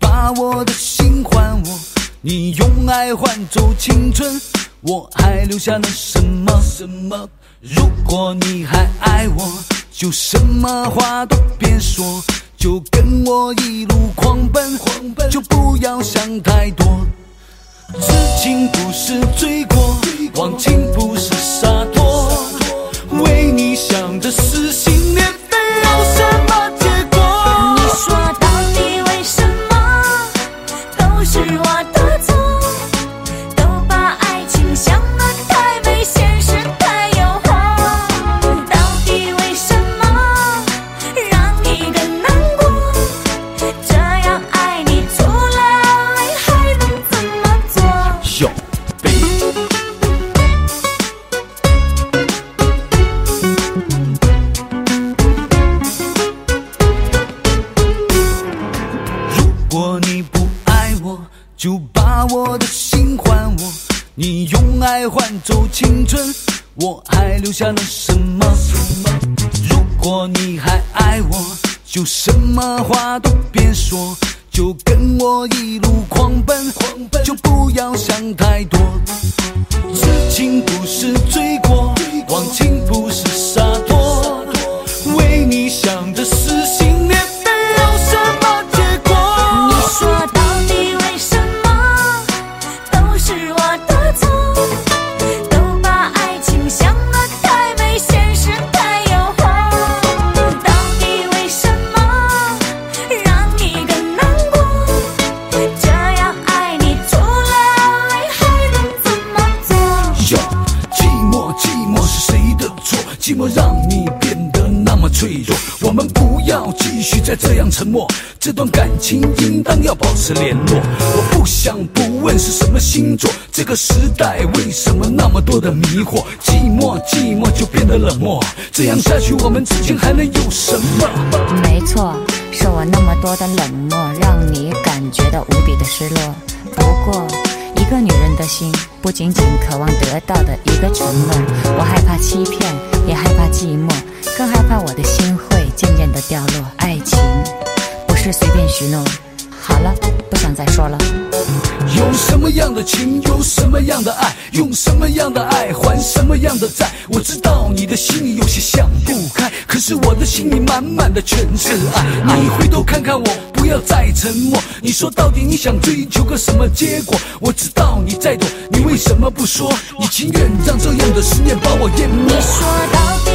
把我的心还我，你用爱换走青春，我还留下了什么什么。如果你还爱我，就什么话都别说，就跟我一路狂奔狂奔，就不要想太多，痴情不是罪过，忘情不是洒脱。都就把我的心还我。你用爱换走青春，我还留下了什么？如果你还爱我，就什么话都别说，就跟我一路狂奔，狂奔，就不要想太多。痴情不变得那么脆弱。我们不要继续再这样沉默，这段感情应当要保持联络。我不想不问是什么星座，这个时代为什么那么多的迷惑？寂寞，寂寞就变得冷漠，这样下去我们之间还能有什么？没错，是我那么多的冷漠，让你感觉到无比的失落。不过，一个女人的心不仅仅渴望得到的一个承诺，我害怕欺骗，也害怕寂寞，更害怕我的心会渐渐的掉落。爱情不是随便许诺。好了，不想再说了。有什么样的情，有什么样的爱，用什么样的爱还什么样的债。我知道你的心里有些想不开，可是我的心里满满的全是爱。你回头看看我，不要再沉默。你说到底你想追求个什么结果？我知道，为什么不说？你情愿让这样的思念把我淹没？